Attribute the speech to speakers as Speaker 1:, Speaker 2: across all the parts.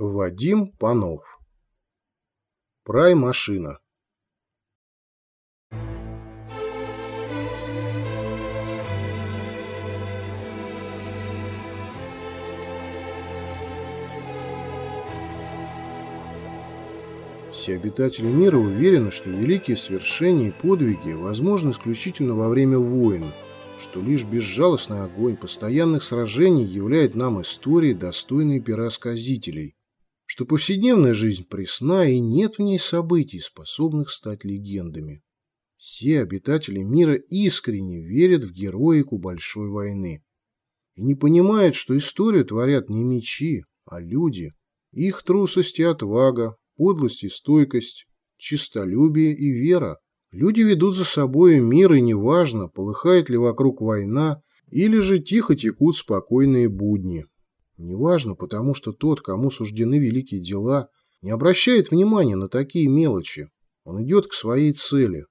Speaker 1: Вадим Панов. Прай-машина. Все обитатели мира уверены, что великие свершения и подвиги возможны исключительно во время войн, что лишь безжалостный огонь постоянных сражений являет нам истории, достойные пера сказителей, что повседневная жизнь пресна и нет в ней событий, способных стать легендами. Все обитатели мира искренне верят в героику большой войны и не понимают, что историю творят не мечи, а люди. Их трусость и отвага, подлость и стойкость, чистолюбие и вера. Люди ведут за собой мир, и неважно, полыхает ли вокруг война, или же тихо текут спокойные будни. Неважно, потому что тот, кому суждены великие дела, не обращает внимания на такие мелочи. Он идет к своей цели.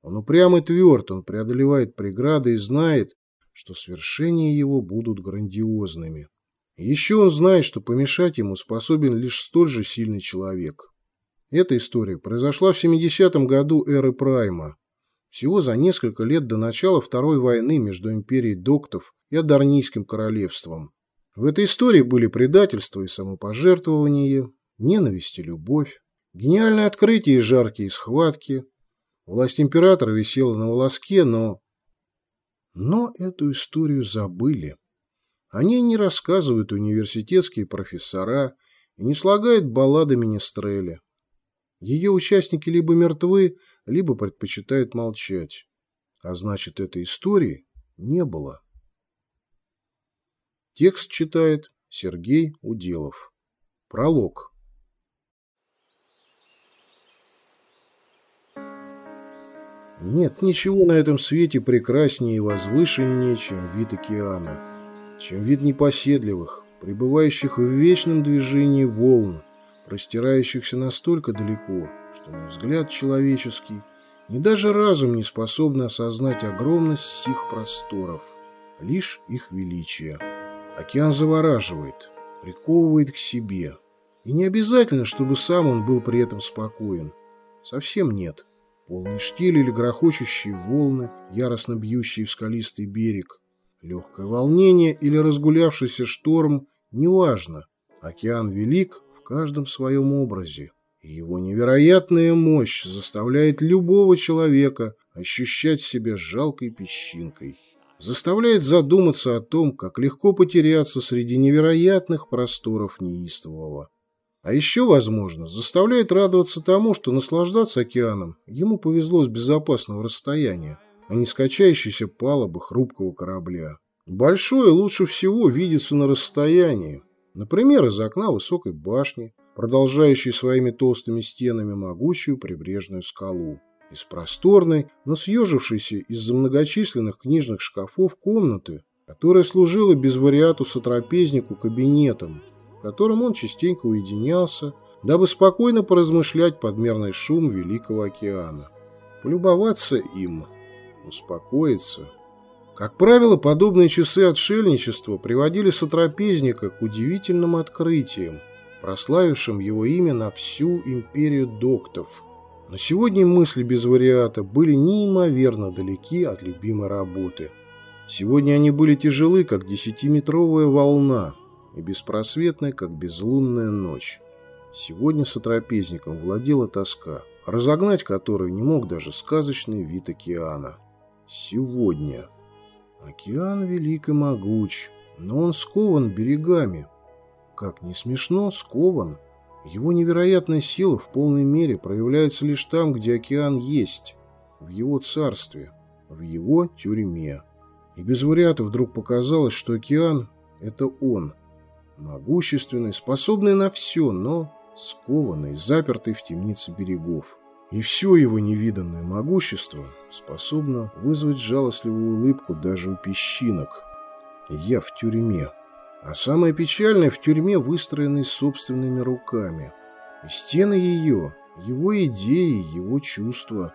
Speaker 1: Он упрям и тверд, он преодолевает преграды и знает, что свершения его будут грандиозными. Еще он знает, что помешать ему способен лишь столь же сильный человек. Эта история произошла в 70-м году эры Прайма, всего за несколько лет до начала Второй войны между империей Доктов и Адарнийским королевством. В этой истории были предательство и самопожертвование, ненависть и любовь, гениальное открытие и жаркие схватки. Власть императора висела на волоске, но... Но эту историю забыли. О ней не рассказывают университетские профессора и не слагают баллады Министреля. Ее участники либо мертвы, либо предпочитают молчать. А значит, этой истории не было. Текст читает Сергей Уделов. Пролог. Нет ничего на этом свете прекраснее и возвышеннее, чем вид океана чем вид непоседливых, пребывающих в вечном движении волн, простирающихся настолько далеко, что ни взгляд человеческий, ни даже разум не способны осознать огромность сих просторов, лишь их величие. Океан завораживает, приковывает к себе. И не обязательно, чтобы сам он был при этом спокоен. Совсем нет. Полный штиль или грохочущие волны, яростно бьющие в скалистый берег, Легкое волнение или разгулявшийся шторм – неважно. Океан велик в каждом своем образе. И его невероятная мощь заставляет любого человека ощущать себя жалкой песчинкой. Заставляет задуматься о том, как легко потеряться среди невероятных просторов неистового. А еще, возможно, заставляет радоваться тому, что наслаждаться океаном ему повезло с безопасного расстояния а не скачающейся палубы хрупкого корабля. Большое лучше всего видится на расстоянии, например, из окна высокой башни, продолжающей своими толстыми стенами могучую прибрежную скалу. Из просторной, но съежившейся из-за многочисленных книжных шкафов комнаты, которая служила без вариатуса трапезнику кабинетом, в котором он частенько уединялся, дабы спокойно поразмышлять подмерный шум Великого океана. Полюбоваться им – успокоиться. Как правило, подобные часы отшельничества приводили сотрапезника к удивительным открытиям, прославившим его имя на всю империю доктов. Но сегодня мысли без вариата были неимоверно далеки от любимой работы. Сегодня они были тяжелы, как десятиметровая волна, и беспросветны, как безлунная ночь. Сегодня сотрапезником владела тоска, разогнать которую не мог даже сказочный вид океана сегодня. Океан велик и могуч, но он скован берегами. Как не смешно, скован. Его невероятная сила в полной мере проявляется лишь там, где океан есть, в его царстве, в его тюрьме. И без вариатов вдруг показалось, что океан – это он, могущественный, способный на все, но скованный, запертый в темнице берегов. И все его невиданное могущество способно вызвать жалостливую улыбку даже у песчинок. Я в тюрьме. А самое печальное, в тюрьме, выстроенной собственными руками. Стены ее, его идеи, его чувства.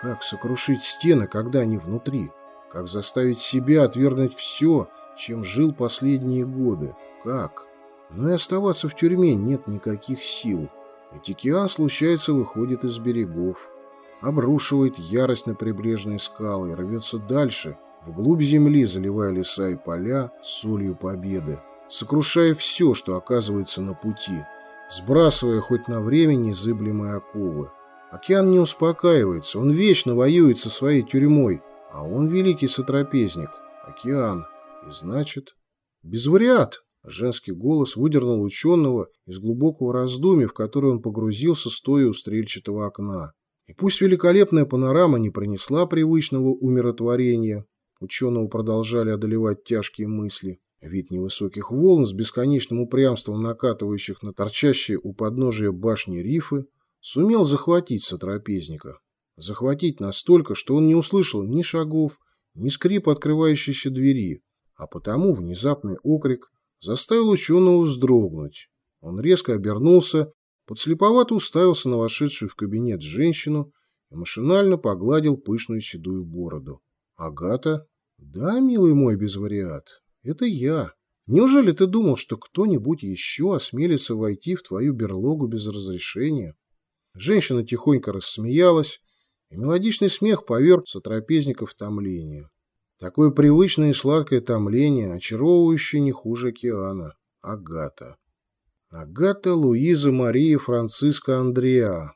Speaker 1: Как сокрушить стены, когда они внутри? Как заставить себя отвергнуть все, чем жил последние годы? Как? Но и оставаться в тюрьме нет никаких сил. Ведь океан, случается, выходит из берегов, обрушивает ярость на прибрежные скалы и рвется дальше, вглубь земли, заливая леса и поля солью победы, сокрушая все, что оказывается на пути, сбрасывая хоть на время незыблемые оковы. Океан не успокаивается, он вечно воюет со своей тюрьмой, а он великий сотрапезник, океан, и значит, без вариат. Женский голос выдернул ученого из глубокого раздумья, в которое он погрузился, стоя у стрельчатого окна. И пусть великолепная панорама не принесла привычного умиротворения, ученого продолжали одолевать тяжкие мысли. Вид невысоких волн с бесконечным упрямством накатывающих на торчащие у подножия башни рифы сумел захватить сотрапезника. Захватить настолько, что он не услышал ни шагов, ни скрип открывающейся двери, а потому внезапный окрик заставил ученого вздрогнуть. Он резко обернулся, подслеповато уставился на вошедшую в кабинет женщину и машинально погладил пышную седую бороду. «Агата?» «Да, милый мой безвариат, это я. Неужели ты думал, что кто-нибудь еще осмелится войти в твою берлогу без разрешения?» Женщина тихонько рассмеялась, и мелодичный смех поверг сотрапезников томление. Такое привычное и сладкое томление, очаровывающее не хуже океана. Агата. Агата Луиза Мария Франциска Андреа.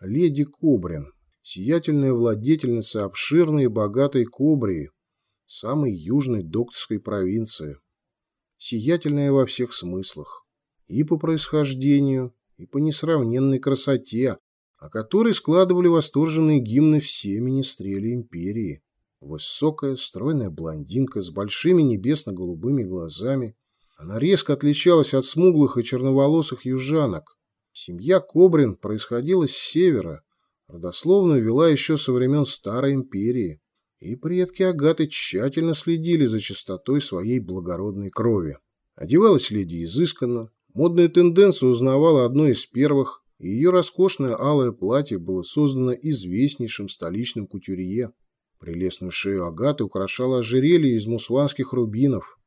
Speaker 1: Леди Кобрин. Сиятельная владетельница обширной и богатой Кобрии, самой южной докторской провинции. Сиятельная во всех смыслах. И по происхождению, и по несравненной красоте, о которой складывали восторженные гимны все министрели империи. Высокая, стройная блондинка с большими небесно-голубыми глазами. Она резко отличалась от смуглых и черноволосых южанок. Семья Кобрин происходила с севера, родословно вела еще со времен Старой империи, и предки Агаты тщательно следили за чистотой своей благородной крови. Одевалась леди изысканно, модные тенденции узнавала одной из первых, и ее роскошное алое платье было создано известнейшим столичным кутюрье. Прелестную шею Агаты украшало ожерелье из мусванских рубинов,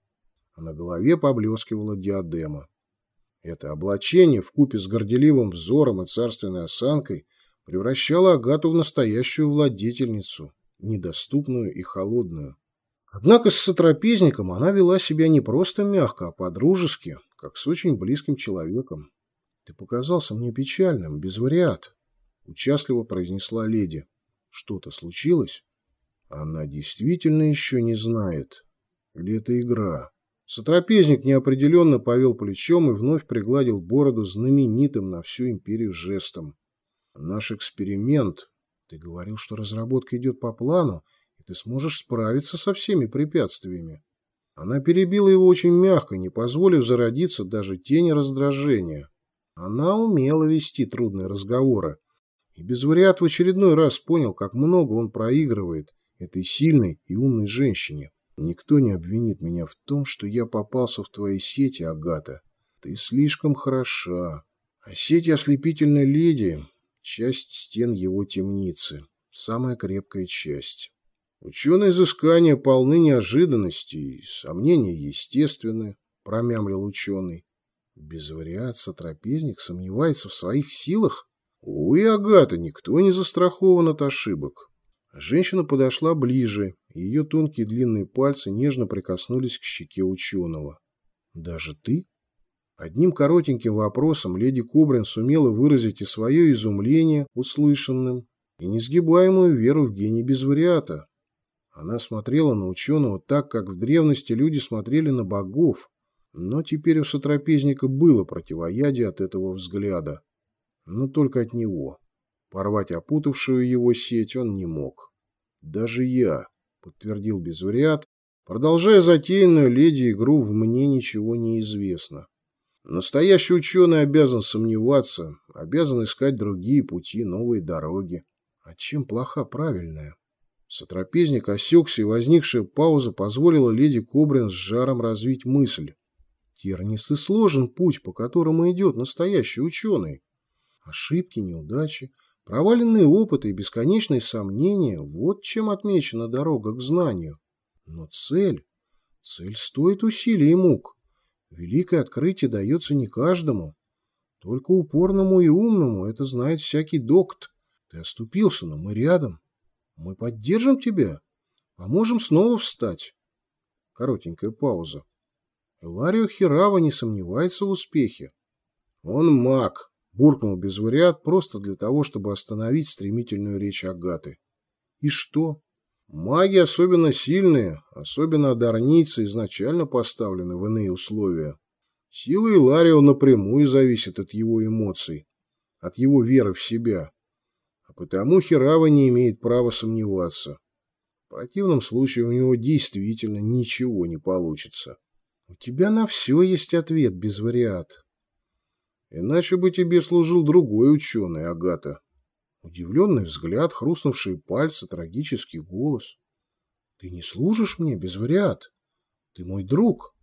Speaker 1: а на голове поблескивала диадема. Это облачение, вкупе с горделивым взором и царственной осанкой, превращало Агату в настоящую владетельницу, недоступную и холодную. Однако с сотрапезником она вела себя не просто мягко, а по-дружески, как с очень близким человеком. «Ты показался мне печальным, без вариат», — участливо произнесла леди. «Что-то случилось?» Она действительно еще не знает. Или это игра? Сотрапезник неопределенно повел плечом и вновь пригладил бороду знаменитым на всю империю жестом. Наш эксперимент. Ты говорил, что разработка идет по плану, и ты сможешь справиться со всеми препятствиями. Она перебила его очень мягко, не позволив зародиться даже тени раздражения. Она умела вести трудные разговоры. И без вариат в очередной раз понял, как много он проигрывает – этой сильной и умной женщине. Никто не обвинит меня в том, что я попался в твои сети, Агата. Ты слишком хороша. А сети ослепительной леди — часть стен его темницы, самая крепкая часть. Ученые изыскания полны неожиданностей, сомнения естественны, промямлил ученый. Без вариации трапезник сомневается в своих силах? Увы, Агата, никто не застрахован от ошибок. Женщина подошла ближе, и ее тонкие длинные пальцы нежно прикоснулись к щеке ученого. «Даже ты?» Одним коротеньким вопросом леди Кобрин сумела выразить и свое изумление услышанным, и несгибаемую веру в гений безвариата. Она смотрела на ученого так, как в древности люди смотрели на богов, но теперь у сотрапезника было противоядие от этого взгляда, но только от него. Порвать опутавшую его сеть он не мог. «Даже я», — подтвердил Безвариат, продолжая затеянную леди игру «В мне ничего не известно». Настоящий ученый обязан сомневаться, обязан искать другие пути, новые дороги. А чем плоха правильная? Сотрапезник осекся, и возникшая пауза позволила леди Кобрин с жаром развить мысль. Тернист и сложен путь, по которому идет настоящий ученый. Ошибки, неудачи, Проваленные опыты и бесконечные сомнения – вот чем отмечена дорога к знанию. Но цель, цель стоит усилий и мук. Великое открытие дается не каждому. Только упорному и умному это знает всякий докт. Ты оступился, но мы рядом. Мы поддержим тебя. Поможем снова встать. Коротенькая пауза. Иларио Хирава не сомневается в успехе. Он маг, буркнул без вариат просто для того, чтобы остановить стремительную речь Агаты. И что? Маги особенно сильные, особенно одарницы, изначально поставлены в иные условия. Сила Иларио напрямую зависит от его эмоций, от его веры в себя. А потому Хирава не имеет права сомневаться. В противном случае у него действительно ничего не получится. У тебя на все есть ответ, без вариат. Иначе бы тебе служил другой ученый, Агата. Удивленный взгляд, хрустнувшие пальцы, трагический голос. Ты не служишь мне, без вариат. Ты мой друг.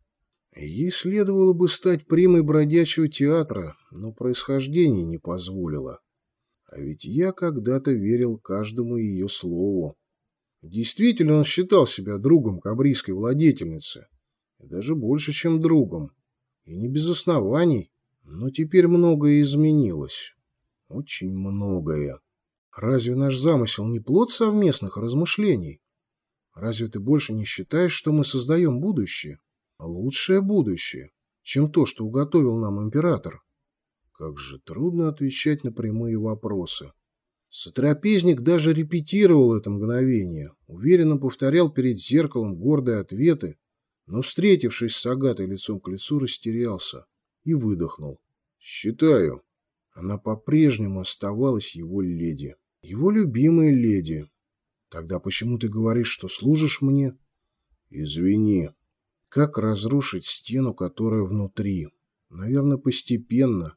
Speaker 1: Ей следовало бы стать примой бродячего театра, но происхождение не позволило. А ведь я когда-то верил каждому ее слову. Действительно, он считал себя другом кабрийской владетельницы. И даже больше, чем другом. И не без оснований. Но теперь многое изменилось. Очень многое. Разве наш замысел не плод совместных размышлений? Разве ты больше не считаешь, что мы создаем будущее? Лучшее будущее, чем то, что уготовил нам император? Как же трудно отвечать на прямые вопросы. Сотрапезник даже репетировал это мгновение, уверенно повторял перед зеркалом гордые ответы, но, встретившись с Агатой лицом к лицу, растерялся и выдохнул. «Считаю». Она по-прежнему оставалась его леди. Его любимая леди. Тогда почему ты говоришь, что служишь мне? Извини. Как разрушить стену, которая внутри? Наверное, постепенно.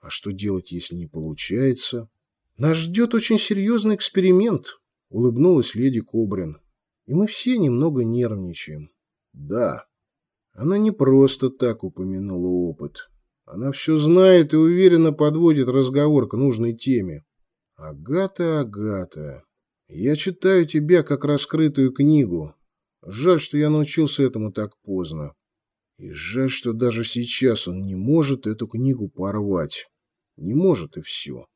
Speaker 1: А что делать, если не получается? Нас ждет очень серьезный эксперимент, улыбнулась леди Кобрин. И мы все немного нервничаем. Да. Она не просто так упомянула опыт. Она все знает и уверенно подводит разговор к нужной теме. Агата, Агата, я читаю тебя как раскрытую книгу. Жаль, что я научился этому так поздно. И жаль, что даже сейчас он не может эту книгу порвать. Не может и все.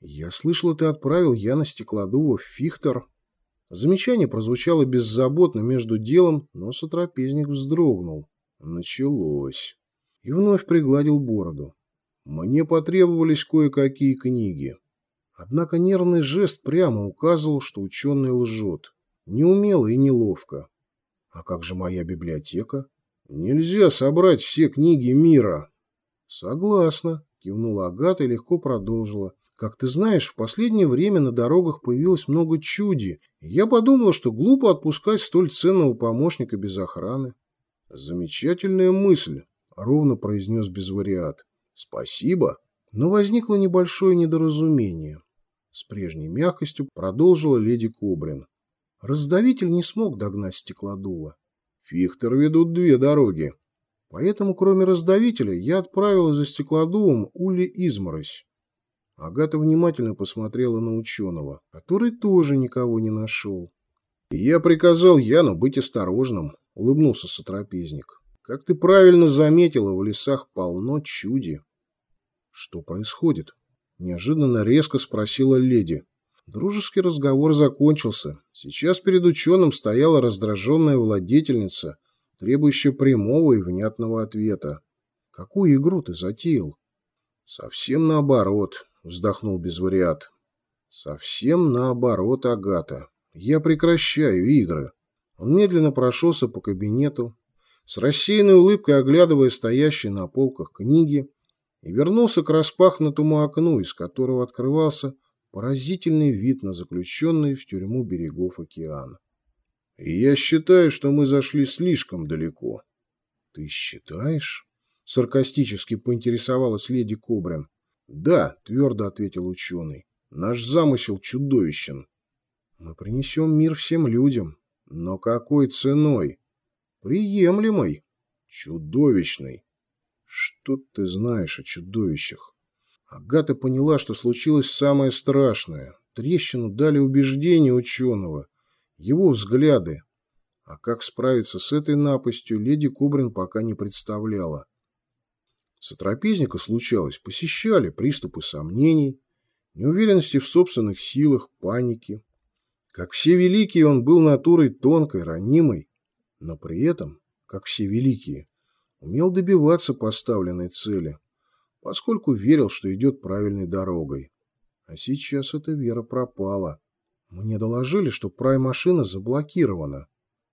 Speaker 1: Я слышал, ты отправил Яна Стеклодува в Фихтер. Замечание прозвучало беззаботно между делом, но сотрапезник вздрогнул. Началось и вновь пригладил бороду. Мне потребовались кое-какие книги. Однако нервный жест прямо указывал, что ученый лжет. Неумело и неловко. А как же моя библиотека? Нельзя собрать все книги мира. Согласна, кивнула Агата и легко продолжила. Как ты знаешь, в последнее время на дорогах появилось много чуди, я подумала, что глупо отпускать столь ценного помощника без охраны. Замечательная мысль, — ровно произнес безвариат. «Спасибо». Но возникло небольшое недоразумение. С прежней мягкостью продолжила леди Кобрин. Раздавитель не смог догнать стеклодува. Фихтер ведут две дороги. Поэтому, кроме раздавителя, я отправила за стеклодувом Ули Изморозь. Агата внимательно посмотрела на ученого, который тоже никого не нашел. «Я приказал Яну быть осторожным», — улыбнулся сотрапезник. Как ты правильно заметила, в лесах полно чуди. Что происходит? Неожиданно резко спросила леди. Дружеский разговор закончился. Сейчас перед ученым стояла раздраженная владетельница, требующая прямого и внятного ответа. Какую игру ты затеял? Совсем наоборот, вздохнул безвариат. Совсем наоборот, Агата. Я прекращаю игры. Он медленно прошелся по кабинету, с рассеянной улыбкой оглядывая стоящие на полках книги, и вернулся к распахнутому окну, из которого открывался поразительный вид на заключенные в тюрьму берегов океана. Я считаю, что мы зашли слишком далеко. — Ты считаешь? — саркастически поинтересовалась леди Кобрин. — Да, — твердо ответил ученый. — Наш замысел чудовищен. Мы принесем мир всем людям. Но какой ценой? Приемлемый. Чудовищный. Что ты знаешь о чудовищах? Агата поняла, что случилось самое страшное. Трещину дали убеждения ученого, его взгляды. А как справиться с этой напастью, леди Кубрин пока не представляла. Сотрапезника случалось, посещали приступы сомнений, неуверенности в собственных силах, паники. Как все великие, он был натурой тонкой, ранимой, но при этом, как все великие, умел добиваться поставленной цели, поскольку верил, что идет правильной дорогой. А сейчас эта вера пропала. Мне доложили, что прай-машина заблокирована,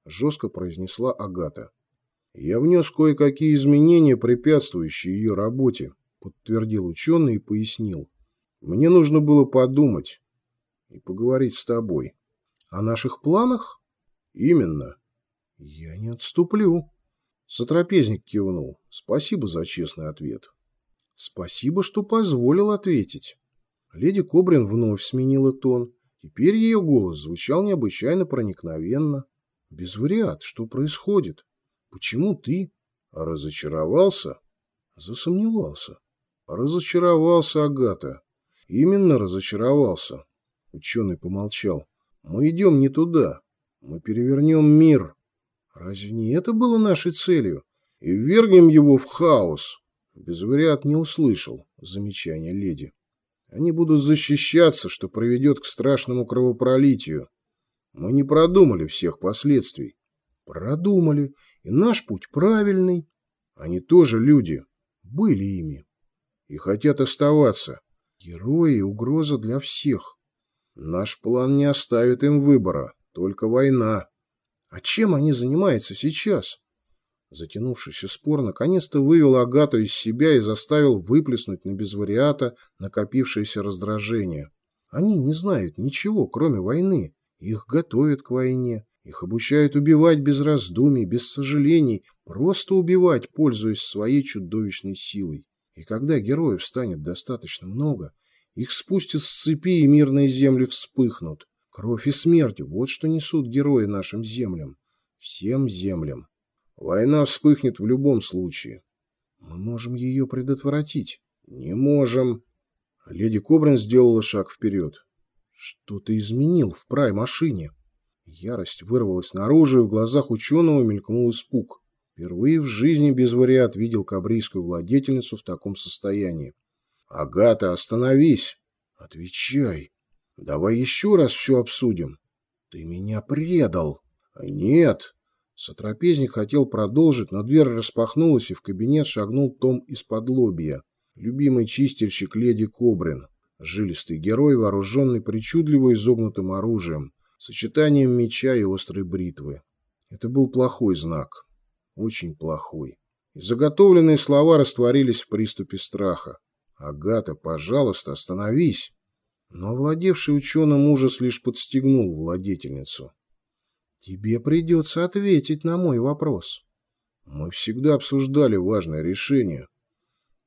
Speaker 1: жестко произнесла Агата. Я внес кое-какие изменения, препятствующие ее работе, подтвердил ученый и пояснил. Мне нужно было подумать и поговорить с тобой. О наших планах? Именно. Я не отступлю. Сотрапезник кивнул. Спасибо за честный ответ. Спасибо, что позволил ответить. Леди Кобрин вновь сменила тон. Теперь ее голос звучал необычайно проникновенно. Без вариат, что происходит? Почему ты? Разочаровался? Засомневался. Разочаровался, Агата. Именно разочаровался. Ученый помолчал. Мы идем не туда. Мы перевернем мир. Разве не это было нашей целью? И ввергнем его в хаос. Безвариат не услышал замечания леди. Они будут защищаться, что приведет к страшному кровопролитию. Мы не продумали всех последствий. Продумали. И наш путь правильный. Они тоже люди. Были ими. И хотят оставаться. Герои и угроза для всех. Наш план не оставит им выбора. Только война. А чем они занимаются сейчас? Затянувшийся спор наконец-то вывел Агату из себя и заставил выплеснуть на безвариата накопившееся раздражение. Они не знают ничего, кроме войны. Их готовят к войне. Их обучают убивать без раздумий, без сожалений, просто убивать, пользуясь своей чудовищной силой. И когда героев станет достаточно много, их спустят с цепи и мирные земли вспыхнут. Кровь и смерть – вот что несут герои нашим землям. Всем землям. Война вспыхнет в любом случае. Мы можем ее предотвратить. Не можем. Леди Кобрин сделала шаг вперед. Что ты изменил в прай-машине? Ярость вырвалась наружу, и в глазах ученого мелькнул испуг. Впервые в жизни без вариат видел кабрийскую владетельницу в таком состоянии. «Агата, остановись!» «Отвечай!» «Давай еще раз все обсудим!» «Ты меня предал!» «Нет!» Сотрапезник хотел продолжить, но дверь распахнулась, и в кабинет шагнул Том из-под лобья, любимый чистильщик леди Кобрин, жилистый герой, вооруженный причудливо изогнутым оружием, сочетанием меча и острой бритвы. Это был плохой знак. Очень плохой. И заготовленные слова растворились в приступе страха. «Агата, пожалуйста, остановись!» Но овладевший ученым ужас лишь подстегнул владетельницу. Тебе придется ответить на мой вопрос. Мы всегда обсуждали важное решение.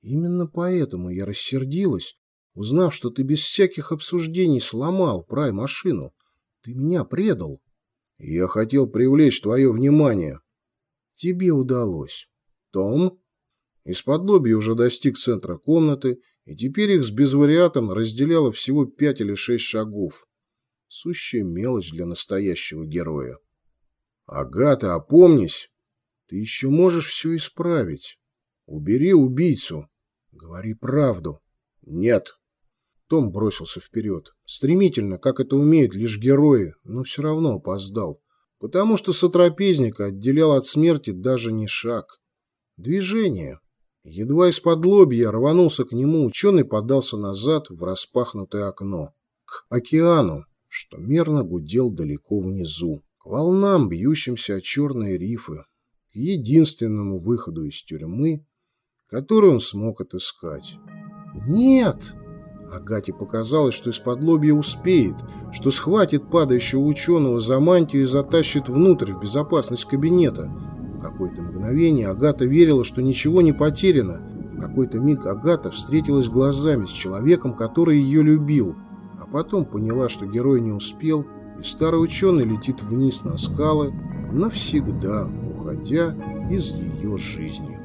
Speaker 1: Именно поэтому я рассердилась, узнав, что ты без всяких обсуждений сломал прай-машину. Ты меня предал. Я хотел привлечь твое внимание. Тебе удалось. Том? Из-под уже достиг центра комнаты, и теперь их с безвариатом разделяло всего пять или шесть шагов. Сущая мелочь для настоящего героя. Агата, опомнись. Ты еще можешь все исправить. Убери убийцу. Говори правду. Нет. Том бросился вперед. Стремительно, как это умеют лишь герои, но все равно опоздал. Потому что сотрапезника отделял от смерти даже не шаг. Движение. Едва из-под лобья рванулся к нему, ученый подался назад в распахнутое окно. К океану, что мерно гудел далеко внизу. К волнам, бьющимся о черные рифы. К единственному выходу из тюрьмы, который он смог отыскать. «Нет!» Агате показалось, что из-под лобья успеет, что схватит падающего ученого за мантию и затащит внутрь в безопасность кабинета. Какое-то мгновение Агата верила, что ничего не потеряно. В какой-то миг Агата встретилась глазами с человеком, который ее любил – Потом поняла, что герой не успел, и старый ученый летит вниз на скалы, навсегда уходя из ее жизни.